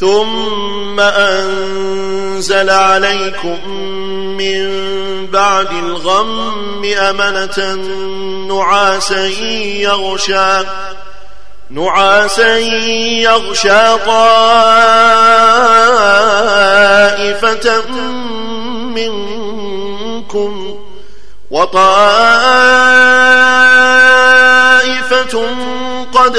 ثم أنزل عليكم من بعد الغم أمنة نعاسا يغشى نعاسا يغشى طائفة منكم وطائفة قد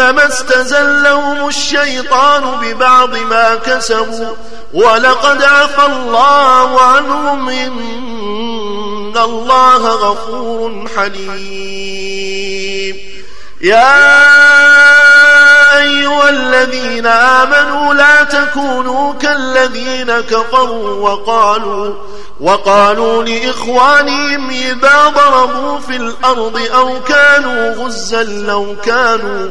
إنما استزلهم الشيطان ببعض ما كسبوا ولقد عفى الله عنهم إن الله غفور حليم. يا أيها الذين آمنوا لا تكونوا كالذين كفروا وقالوا وقالوا لإخوانهم إذا ضربوا في الأرض أو كانوا غزا لو كانوا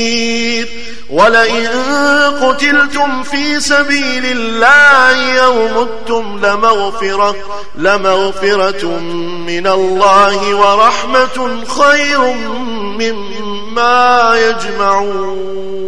ولئن قتلتم في سبيل الله أو متم لمغفرة, لمغفرة من الله ورحمة خير مما يجمعون.